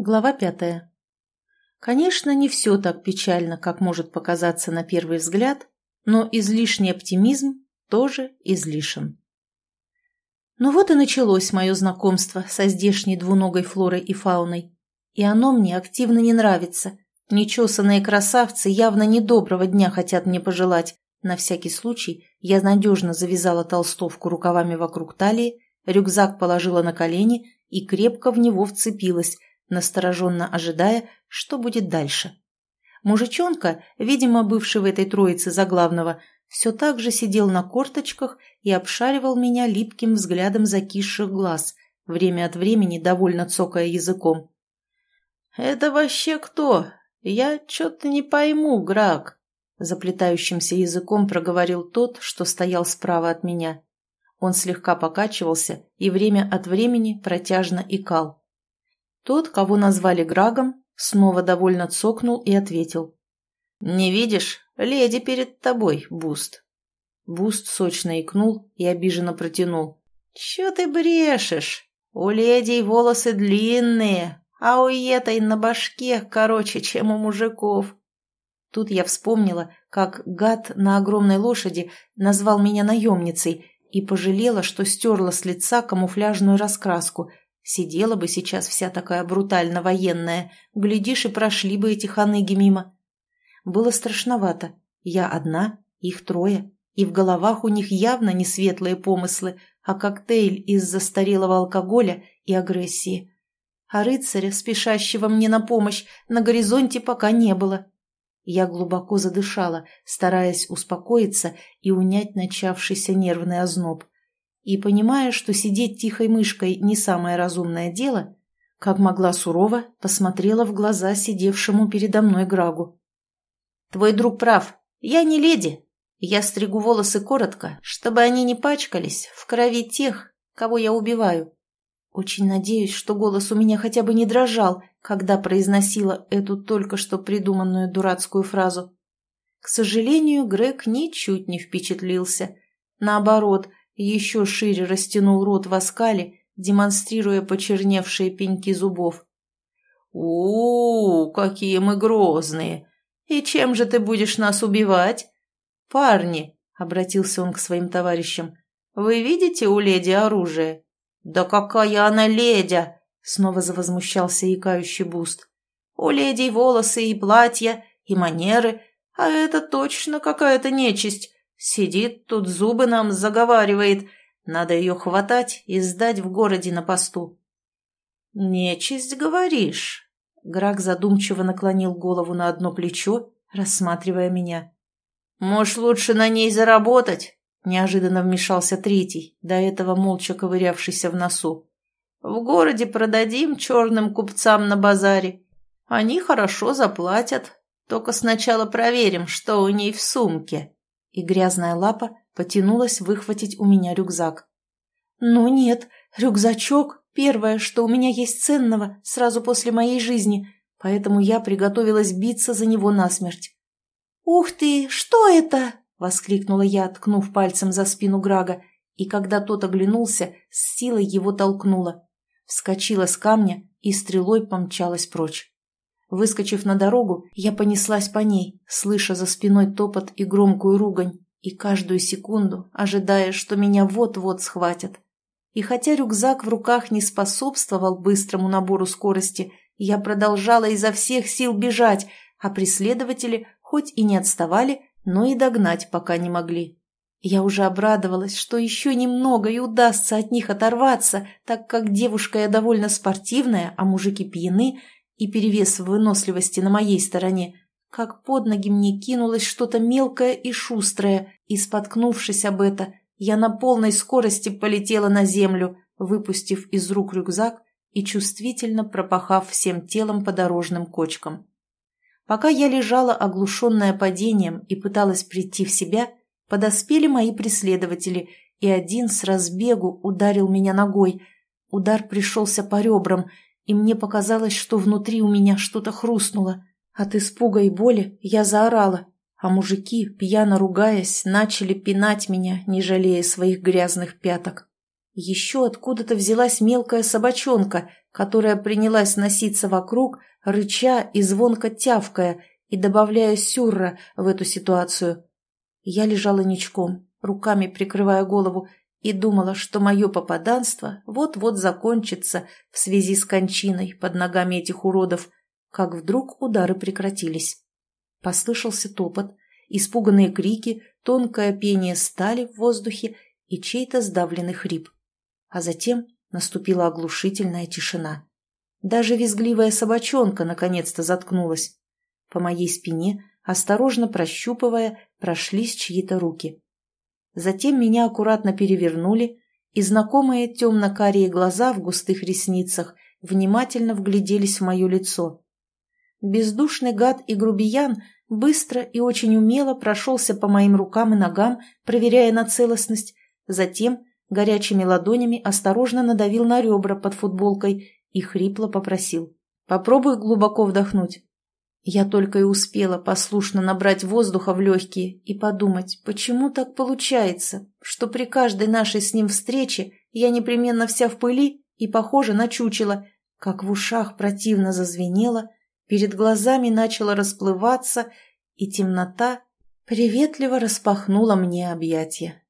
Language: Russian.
Глава пятая. Конечно, не все так печально, как может показаться на первый взгляд, но излишний оптимизм тоже излишен. Ну вот и началось мое знакомство со здешней двуногой флорой и фауной. И оно мне активно не нравится. Нечесанные красавцы явно недоброго дня хотят мне пожелать. На всякий случай я надежно завязала толстовку рукавами вокруг талии, рюкзак положила на колени и крепко в него вцепилась, настороженно ожидая, что будет дальше. Мужичонка, видимо, бывший в этой троице за главного, все так же сидел на корточках и обшаривал меня липким взглядом закисших глаз, время от времени довольно цокая языком. «Это вообще кто? Я что-то не пойму, Грак», — заплетающимся языком проговорил тот, что стоял справа от меня. Он слегка покачивался и время от времени протяжно икал. Тот, кого назвали Грегом, снова довольно цокнул и ответил. «Не видишь? Леди перед тобой, Буст». Буст сочно икнул и обиженно протянул. «Чё ты брешешь? У ледей волосы длинные, а у этой на башке короче, чем у мужиков». Тут я вспомнила, как гад на огромной лошади назвал меня наемницей и пожалела, что стерла с лица камуфляжную раскраску – Сидела бы сейчас вся такая брутально военная, глядишь, и прошли бы эти ханыги мимо. Было страшновато. Я одна, их трое, и в головах у них явно не светлые помыслы, а коктейль из застарелого алкоголя и агрессии. А рыцаря, спешащего мне на помощь, на горизонте пока не было. Я глубоко задышала, стараясь успокоиться и унять начавшийся нервный озноб и, понимая, что сидеть тихой мышкой не самое разумное дело, как могла сурово, посмотрела в глаза сидевшему передо мной Грагу. «Твой друг прав. Я не леди. Я стригу волосы коротко, чтобы они не пачкались в крови тех, кого я убиваю. Очень надеюсь, что голос у меня хотя бы не дрожал, когда произносила эту только что придуманную дурацкую фразу. К сожалению, Грег ничуть не впечатлился. Наоборот, еще шире растянул рот в оскале, демонстрируя почерневшие пеньки зубов. у, какие мы грозные! И чем же ты будешь нас убивать? Парни, — обратился он к своим товарищам, — вы видите у леди оружие? Да какая она ледя! — снова завозмущался икающий буст. У леди волосы и платья, и манеры, а это точно какая-то нечисть. Сидит тут, зубы нам заговаривает. Надо ее хватать и сдать в городе на посту. «Нечисть, говоришь?» Грак задумчиво наклонил голову на одно плечо, рассматривая меня. «Может, лучше на ней заработать?» Неожиданно вмешался третий, до этого молча ковырявшийся в носу. «В городе продадим черным купцам на базаре. Они хорошо заплатят. Только сначала проверим, что у ней в сумке» и грязная лапа потянулась выхватить у меня рюкзак. «Ну нет, рюкзачок – первое, что у меня есть ценного сразу после моей жизни, поэтому я приготовилась биться за него насмерть». «Ух ты, что это?» – воскликнула я, ткнув пальцем за спину Грага, и когда тот оглянулся, с силой его толкнула. Вскочила с камня и стрелой помчалась прочь. Выскочив на дорогу, я понеслась по ней, слыша за спиной топот и громкую ругань, и каждую секунду ожидая, что меня вот-вот схватят. И хотя рюкзак в руках не способствовал быстрому набору скорости, я продолжала изо всех сил бежать, а преследователи хоть и не отставали, но и догнать пока не могли. Я уже обрадовалась, что еще немного и удастся от них оторваться, так как девушка я довольно спортивная, а мужики пьяны, и перевес в выносливости на моей стороне, как под ноги мне кинулось что-то мелкое и шустрое, и, споткнувшись об это, я на полной скорости полетела на землю, выпустив из рук рюкзак и чувствительно пропахав всем телом по дорожным кочкам. Пока я лежала, оглушенная падением, и пыталась прийти в себя, подоспели мои преследователи, и один с разбегу ударил меня ногой. Удар пришелся по ребрам, и мне показалось, что внутри у меня что-то хрустнуло. От испуга и боли я заорала, а мужики, пьяно ругаясь, начали пинать меня, не жалея своих грязных пяток. Еще откуда-то взялась мелкая собачонка, которая принялась носиться вокруг, рыча и звонко тявкая, и добавляя сюрра в эту ситуацию. Я лежала ничком, руками прикрывая голову, и думала, что мое попаданство вот-вот закончится в связи с кончиной под ногами этих уродов, как вдруг удары прекратились. Послышался топот, испуганные крики, тонкое пение стали в воздухе и чей-то сдавленный хрип. А затем наступила оглушительная тишина. Даже визгливая собачонка наконец-то заткнулась. По моей спине, осторожно прощупывая, прошлись чьи-то руки. Затем меня аккуратно перевернули, и знакомые темно-карие глаза в густых ресницах внимательно вгляделись в мое лицо. Бездушный гад и грубиян быстро и очень умело прошелся по моим рукам и ногам, проверяя на целостность, затем горячими ладонями осторожно надавил на ребра под футболкой и хрипло попросил. «Попробуй глубоко вдохнуть». Я только и успела послушно набрать воздуха в легкие и подумать, почему так получается, что при каждой нашей с ним встрече я непременно вся в пыли и похожа на чучело, как в ушах противно зазвенело, перед глазами начало расплываться, и темнота приветливо распахнула мне объятия.